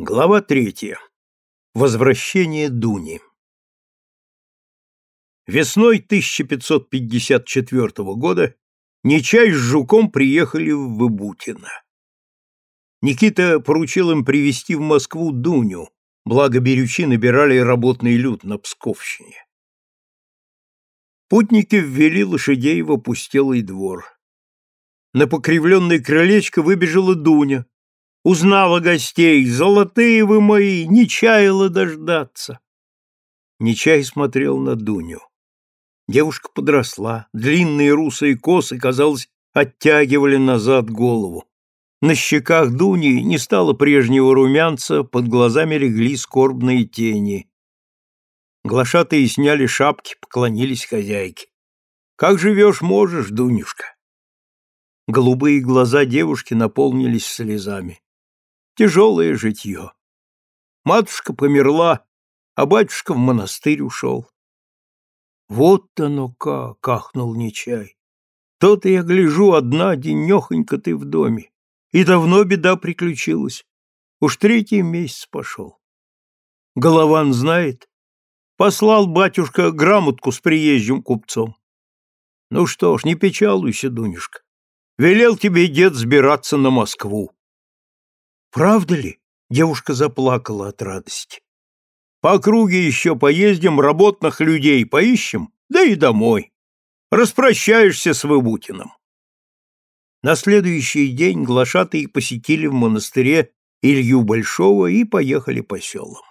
Глава третья. Возвращение Дуни. Весной 1554 года Нечай с Жуком приехали в Выбутино. Никита поручил им привезти в Москву Дуню, благо берючи набирали работный люд на Псковщине. Путники ввели лошадей в опустелый двор. На покривленное крылечко выбежала Дуня, Узнала гостей, золотые вы мои, не чаяла дождаться. Нечай смотрел на Дуню. Девушка подросла, длинные русые косы, казалось, оттягивали назад голову. На щеках Дуни не стало прежнего румянца, под глазами легли скорбные тени. Глашатые сняли шапки, поклонились хозяйке. «Как живешь, можешь, Дунюшка?» Голубые глаза девушки наполнились слезами. Тяжелое житье. Матушка померла, а батюшка в монастырь ушел. Вот оно как, ахнул Нечай. То-то я гляжу, одна денехонька ты в доме. И давно беда приключилась. Уж третий месяц пошел. Голован знает. Послал батюшка грамотку с приезжим купцом. Ну что ж, не печалуйся, Дунюшка. Велел тебе дед сбираться на Москву. Правда ли? Девушка заплакала от радости. По округе еще поездим, работных людей поищем, да и домой. Распрощаешься с Выбутиным. На следующий день глашатые посетили в монастыре Илью Большого и поехали по селам.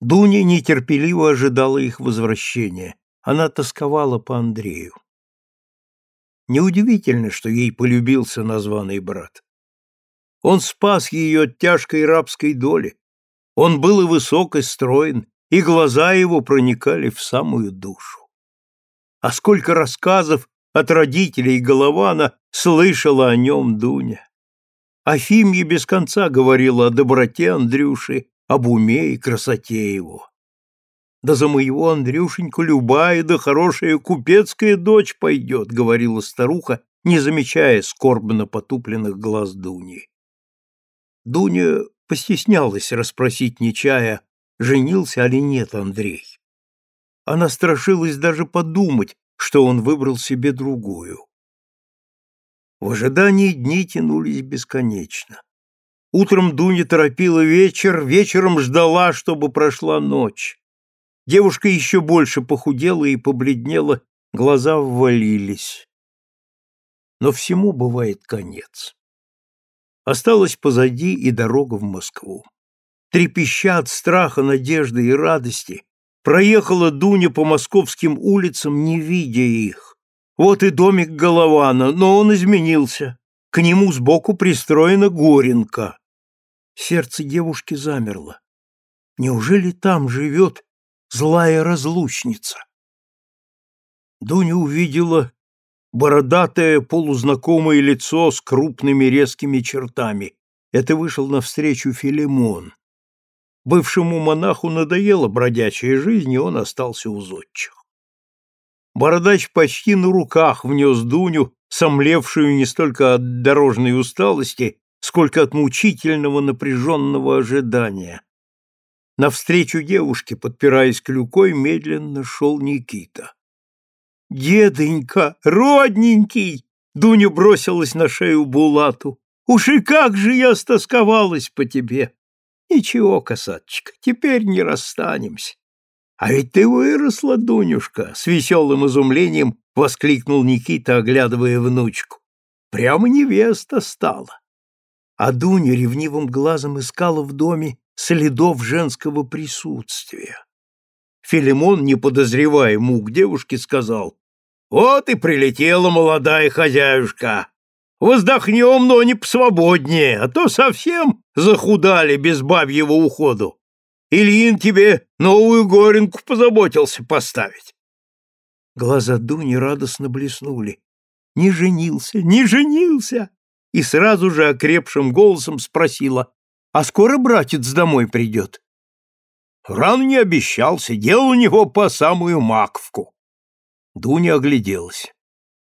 Дуня нетерпеливо ожидала их возвращения. Она тосковала по Андрею. Неудивительно, что ей полюбился названный брат. Он спас ее от тяжкой рабской доли. Он был и высок, и строен, и глаза его проникали в самую душу. А сколько рассказов от родителей Голована слышала о нем Дуня. Афимья без конца говорила о доброте Андрюши, об уме и красоте его. Да за моего Андрюшеньку любая да хорошая купецкая дочь пойдет, говорила старуха, не замечая скорбно потупленных глаз Дуни. Дуня постеснялась расспросить Нечая, женился или нет Андрей. Она страшилась даже подумать, что он выбрал себе другую. В ожидании дни тянулись бесконечно. Утром Дуня торопила вечер, вечером ждала, чтобы прошла ночь. Девушка еще больше похудела и побледнела, глаза ввалились. Но всему бывает конец. Осталась позади и дорога в Москву. Трепеща от страха, надежды и радости, проехала Дуня по московским улицам, не видя их. Вот и домик Голована, но он изменился. К нему сбоку пристроена Горенка. Сердце девушки замерло. Неужели там живет злая разлучница? Дуня увидела бородатое полузнакомое лицо с крупными резкими чертами. Это вышел навстречу Филимон. Бывшему монаху надоела бродячая жизнь, и он остался у зодчих. Бородач почти на руках внес Дуню, сомлевшую не столько от дорожной усталости, сколько от мучительного напряженного ожидания. Навстречу девушке, подпираясь клюкой, медленно шел Никита. «Деденька, родненький!» Дуня бросилась на шею Булату. «Уж и как же я стосковалась по тебе!» «Ничего, касаточка, теперь не расстанемся». «А ведь ты выросла, Дунюшка!» — с веселым изумлением воскликнул Никита, оглядывая внучку. «Прямо невеста стала!» А Дуня ревнивым глазом искала в доме следов женского присутствия. Филимон, не подозревая мук девушки, сказал, вот и прилетела молодая хозяюшка. Воздохнем, но не посвободнее, а то совсем захудали без бабьего уходу. Ильин тебе новую горенку позаботился поставить. Глаза Дуни радостно блеснули. Не женился, не женился! И сразу же окрепшим голосом спросила, а скоро братец домой придет? Рано не обещался, делал у него по самую маковку. Дуня огляделась.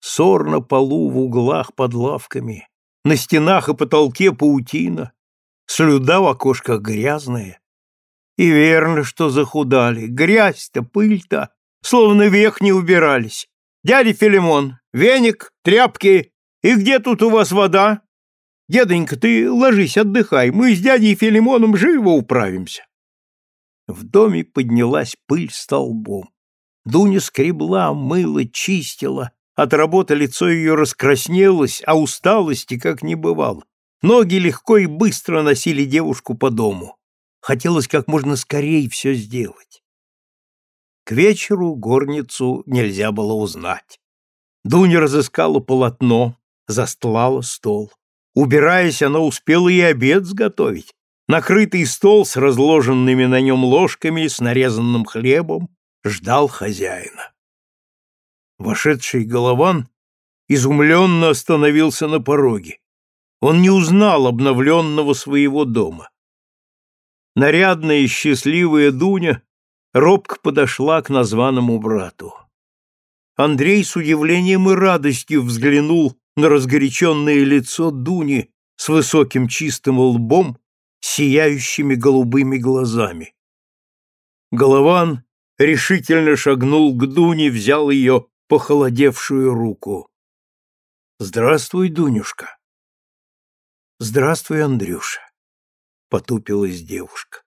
Сор на полу в углах под лавками, на стенах и потолке паутина, слюда в окошках грязная. И верно, что захудали, грязь-то, пыль-то, словно век не убирались. Дядя Филимон, веник, тряпки, и где тут у вас вода? Дедонька, ты ложись, отдыхай, мы с дядей Филимоном живо управимся. В доме поднялась пыль столбом. Дуня скребла, мыла, чистила. От работы лицо ее раскраснелось, а усталости как не бывало. Ноги легко и быстро носили девушку по дому. Хотелось как можно скорее все сделать. К вечеру горницу нельзя было узнать. Дуня разыскала полотно, застлала стол. Убираясь, она успела и обед сготовить. Накрытый стол с разложенными на нем ложками, с нарезанным хлебом, ждал хозяина. Вошедший Голован изумленно остановился на пороге. Он не узнал обновленного своего дома. Нарядная и счастливая Дуня робко подошла к названному брату. Андрей с удивлением и радостью взглянул на разгоряченное лицо Дуни с высоким чистым лбом, сияющими голубыми глазами. Голован решительно шагнул к Дуне, взял ее похолодевшую руку. «Здравствуй, Дунюшка!» «Здравствуй, Андрюша!» — потупилась девушка.